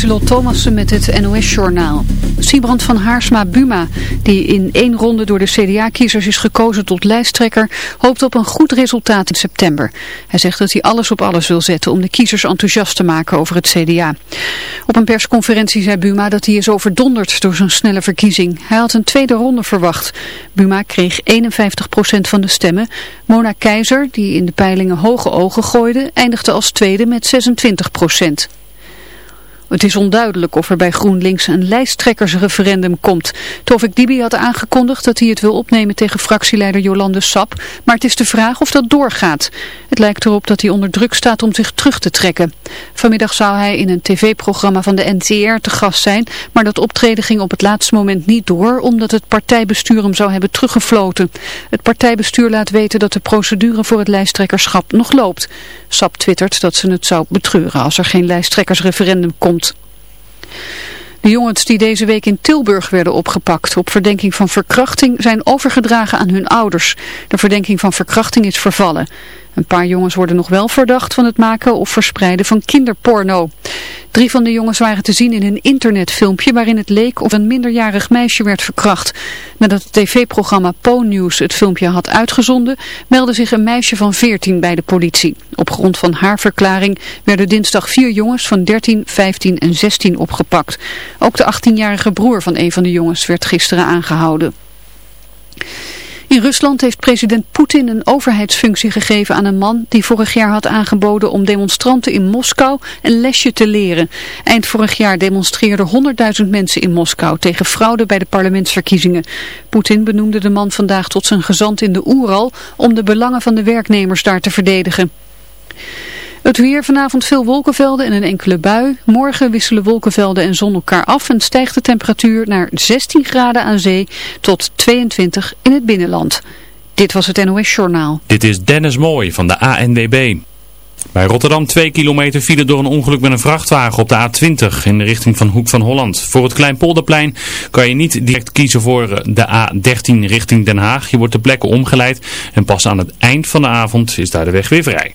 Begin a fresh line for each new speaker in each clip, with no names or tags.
Lieselot Thomassen met het NOS-journaal. Siebrand van Haarsma-Buma, die in één ronde door de CDA-kiezers is gekozen tot lijsttrekker, hoopt op een goed resultaat in september. Hij zegt dat hij alles op alles wil zetten om de kiezers enthousiast te maken over het CDA. Op een persconferentie zei Buma dat hij is overdonderd door zijn snelle verkiezing. Hij had een tweede ronde verwacht. Buma kreeg 51% van de stemmen. Mona Keizer, die in de peilingen hoge ogen gooide, eindigde als tweede met 26%. Het is onduidelijk of er bij GroenLinks een lijsttrekkersreferendum komt. Tovik Dibi had aangekondigd dat hij het wil opnemen tegen fractieleider Jolande Sap, maar het is de vraag of dat doorgaat. Het lijkt erop dat hij onder druk staat om zich terug te trekken. Vanmiddag zou hij in een tv-programma van de NTR te gast zijn, maar dat optreden ging op het laatste moment niet door, omdat het partijbestuur hem zou hebben teruggefloten. Het partijbestuur laat weten dat de procedure voor het lijsttrekkerschap nog loopt. Sap twittert dat ze het zou betreuren als er geen lijsttrekkersreferendum komt. De jongens die deze week in Tilburg werden opgepakt op verdenking van verkrachting zijn overgedragen aan hun ouders. De verdenking van verkrachting is vervallen. Een paar jongens worden nog wel verdacht van het maken of verspreiden van kinderporno. Drie van de jongens waren te zien in een internetfilmpje waarin het leek of een minderjarig meisje werd verkracht. Nadat het tv-programma Po-News het filmpje had uitgezonden, meldde zich een meisje van 14 bij de politie. Op grond van haar verklaring werden dinsdag vier jongens van 13, 15 en 16 opgepakt. Ook de 18-jarige broer van een van de jongens werd gisteren aangehouden. In Rusland heeft president Poetin een overheidsfunctie gegeven aan een man die vorig jaar had aangeboden om demonstranten in Moskou een lesje te leren. Eind vorig jaar demonstreerden 100.000 mensen in Moskou tegen fraude bij de parlementsverkiezingen. Poetin benoemde de man vandaag tot zijn gezant in de Oeral om de belangen van de werknemers daar te verdedigen. Het weer vanavond veel wolkenvelden en een enkele bui. Morgen wisselen wolkenvelden en zon elkaar af en stijgt de temperatuur naar 16 graden aan zee tot 22 in het binnenland. Dit was het NOS Journaal.
Dit is Dennis Mooij van de ANWB. Bij Rotterdam 2 kilometer file door een ongeluk met een vrachtwagen op de A20 in de richting van Hoek van Holland. Voor het Kleinpolderplein kan je niet direct kiezen voor de A13 richting Den Haag. Je wordt de plekken omgeleid en pas aan het eind van de avond is daar de weg weer vrij.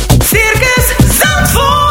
Circus Zandvoort.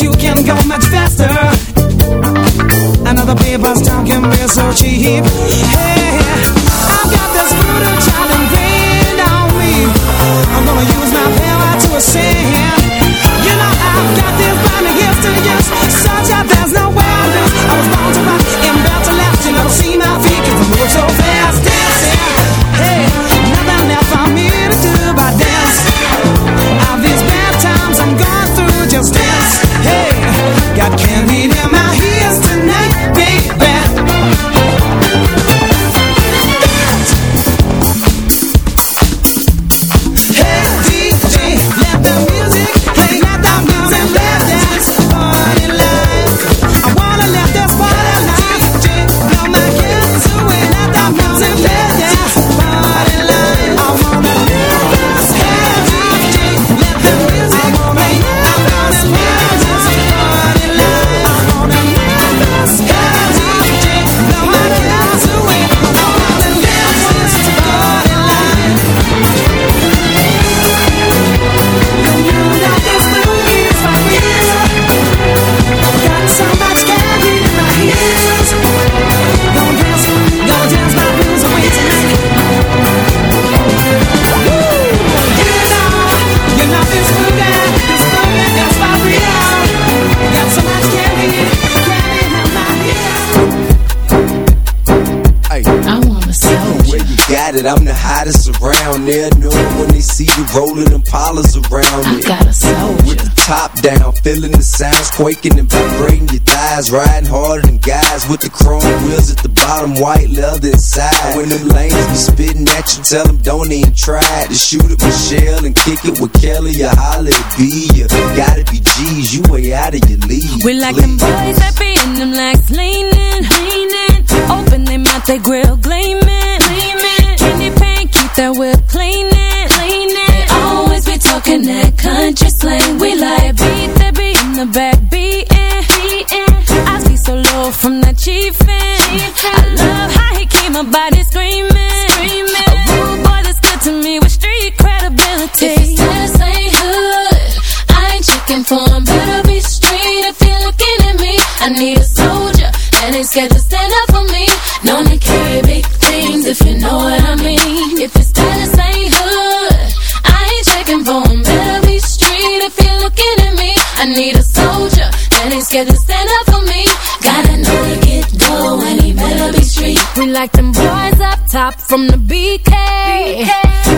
You can go much faster. Another paper's talking real so cheap. Hey,
when they see you rolling them polars around it.
got a soldier.
With the top down, feeling the sounds quaking and vibrating your thighs, riding harder than guys with the chrome wheels at the bottom, white leather inside. When them lanes be spitting at you, tell them don't even try to shoot at Michelle and kick it with Kelly or holla at B. You gotta be G's, you way out of your league.
We like them boys that be in them legs leaning, leaning. Open their mouth, they grill gleaming, gleaming. Candy paint, keep that whip cleaning. Talking that country slang. We like beat that beat in the back, beating, beating. I see so low from that chiefin'. I love how he keep my body screaming, screaming. A rude boy that's good to me with street credibility. If status ain't hood, I ain't checking for him. Better be straight if you're looking at me. I need a soldier that ain't scared to stand up for me. Known to carry big things if you know what I mean. If his status ain't need a soldier that ain't scared to stand up for me. Gotta know to get going, he better be street. We like them boys up top from the BK.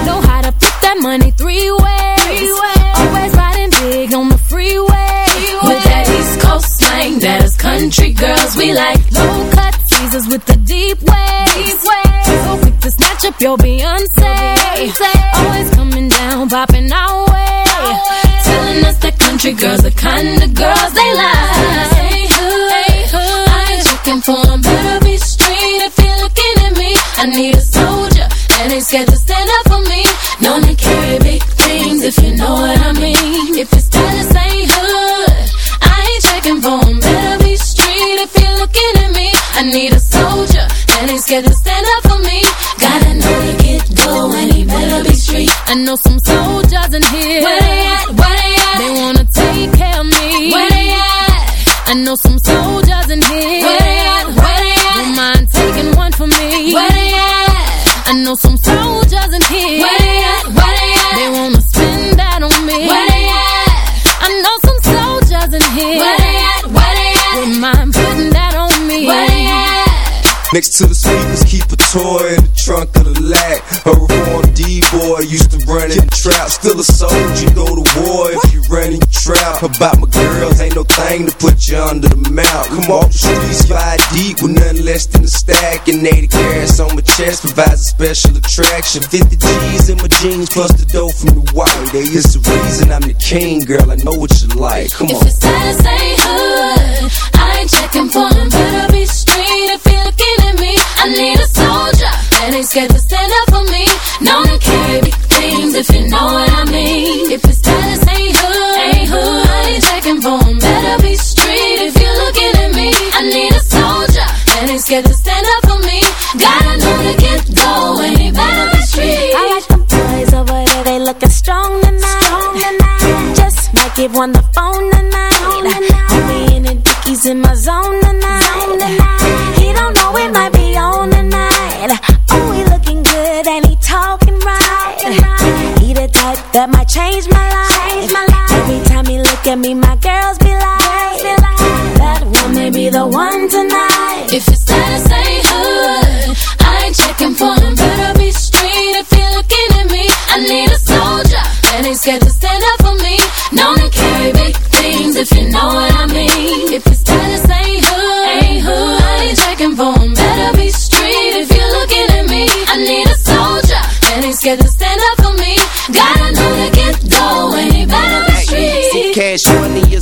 Know how to put that money three ways. Always riding big on the freeway. With that East Coast slang, that is country girls. We like low cut teasers with the deep waves. So quick to snatch up your Beyonce. Always coming down, popping our way. Telling us that country girls the kind of girls they like. Hey, hood, I ain't checking for 'em. Better be straight if you're looking at me. I need a soldier that ain't scared to stand up for me. Known to carry big things if you know what I mean. If his status ain't hood, I ain't checking for 'em. Better be straight if you're looking at me. I need a soldier that ain't scared to stand up for me. Gotta know to get going, he better be street. I know some soldiers in here. Where
Next to the speakers, keep a toy in the trunk of the lag. A reformed D-boy, used to run in the trap. Still a soldier, go to war if you run in your trap. About my girls, ain't no thing to put you under the mount. Come off the streets, five deep with nothing less than a stack. And 80 carats on my chest provides a special attraction. 50 G's in my jeans, plus the dough from the white. There is a reason I'm the king, girl. I know what you like. Come
If
on.
it's status ain't hood, I ain't checking for him. Better be straight if I need a soldier that ain't scared to stand up for me. Known to carry big things if you know what I mean. If it's status ain't hood, ain't hood, I ain't checking for him. Better be straight if you're looking at me. I need a soldier that ain't scared to stand up for me. Gotta know to get going. He better be straight.
I like them boys over there, they looking strong tonight. Just might give one the phone tonight. Homie in the dickies in my zone tonight. He that might change my life. Every time he look at me, my girls be like, that one may be the one tonight.
If it's status ain't hood, I ain't checking for him. Better be straight if you're looking at me. I need a soldier that ain't scared to stand up Eso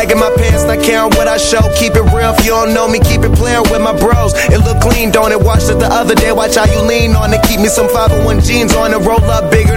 up, sagging my pants, not caring what I show. Keep it real, if you don't know me, keep it playing with my bros. It look clean, don't it? Watched it the other day, watch how you lean on it. Keep me some 501 jeans on it, roll up bigger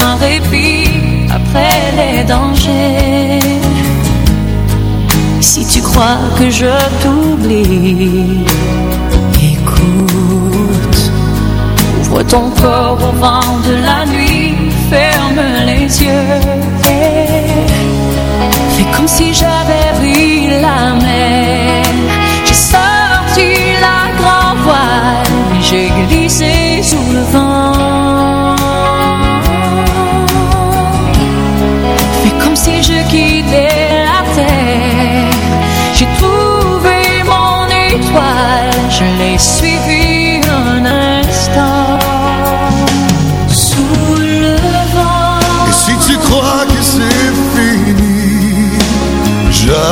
sans répit après les dangers. Si tu crois que je t'oublie, écoute, ouvre ton corps au vent de la nuit, ferme les yeux. Et fais comme si j'avais pris la mer.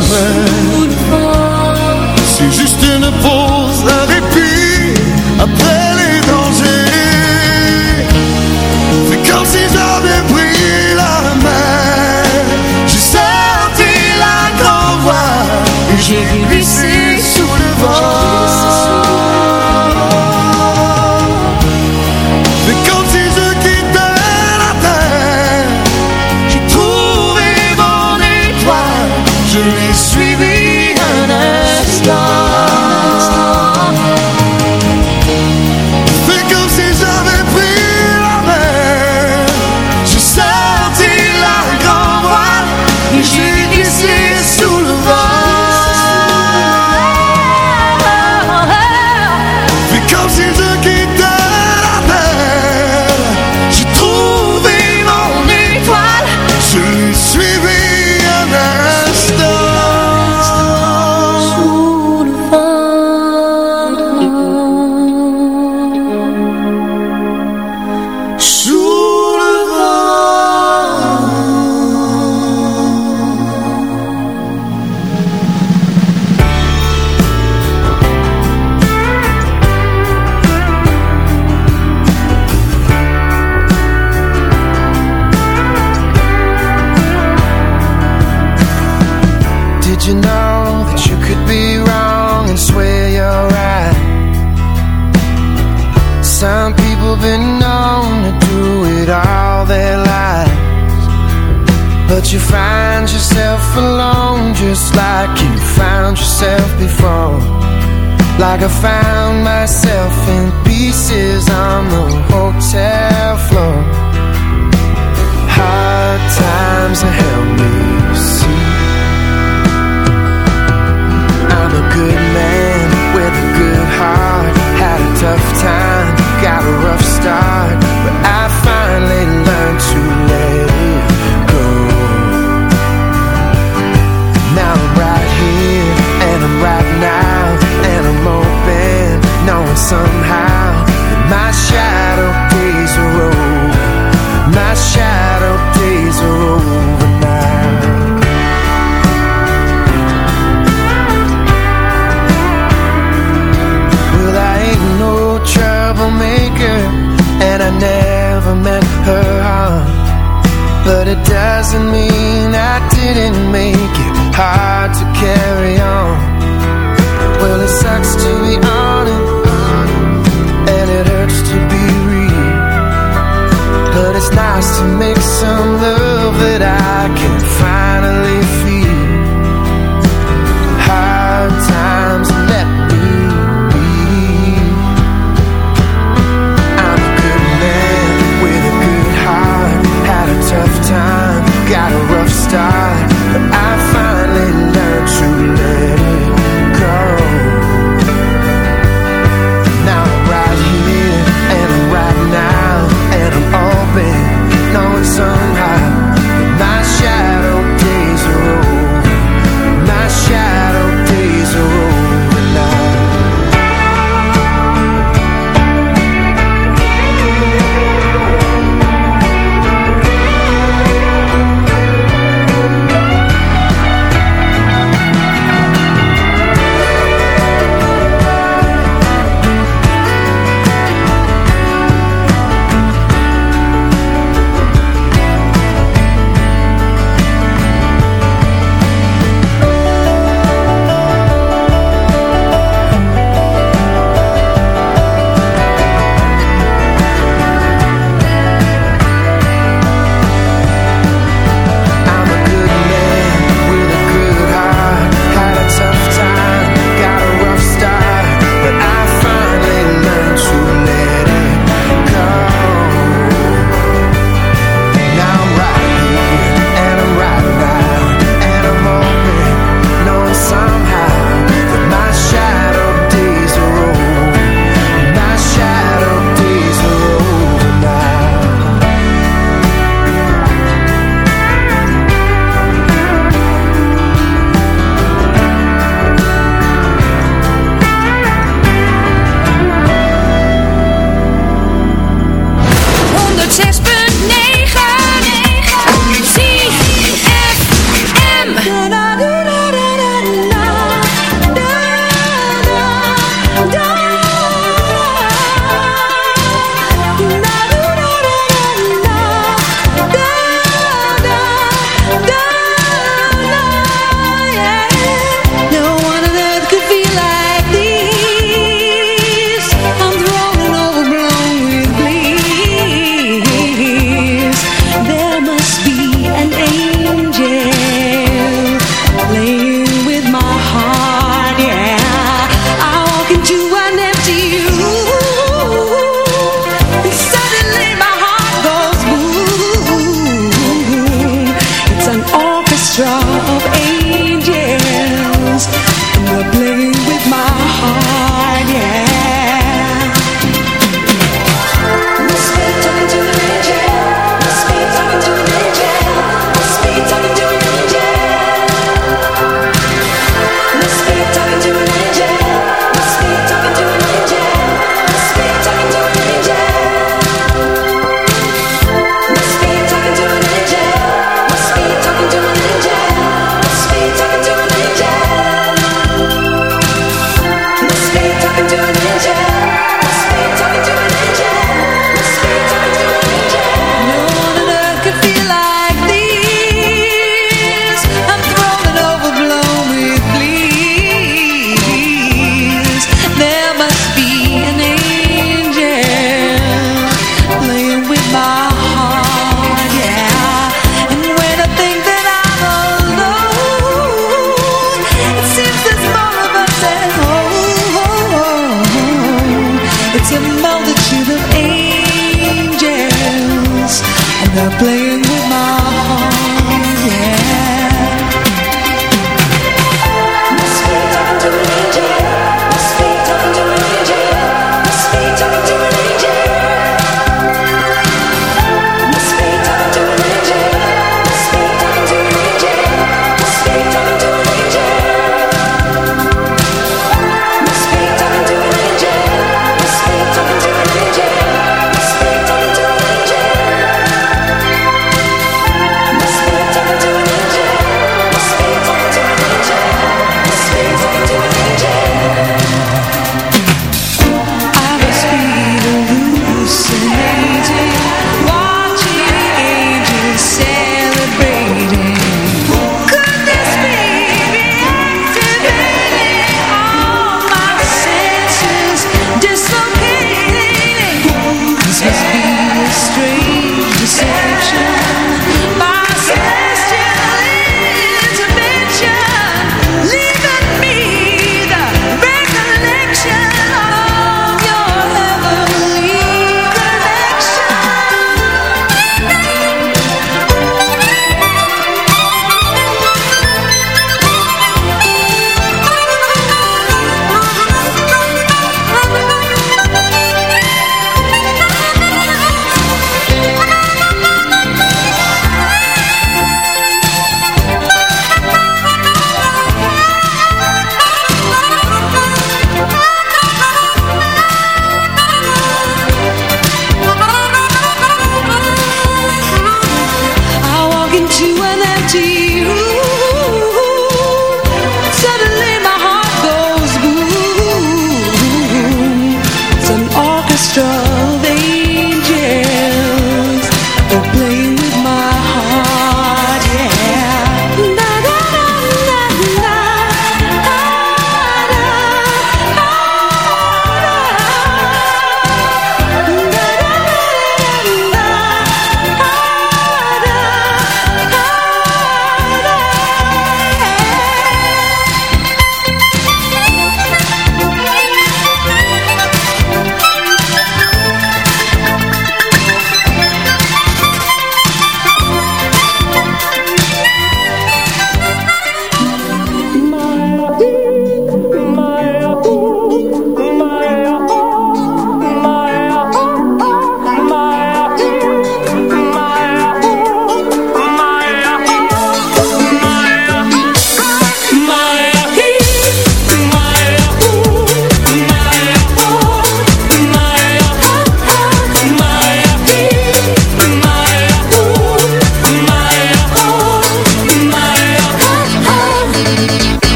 summer.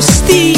Steve.